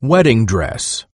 Wedding dress.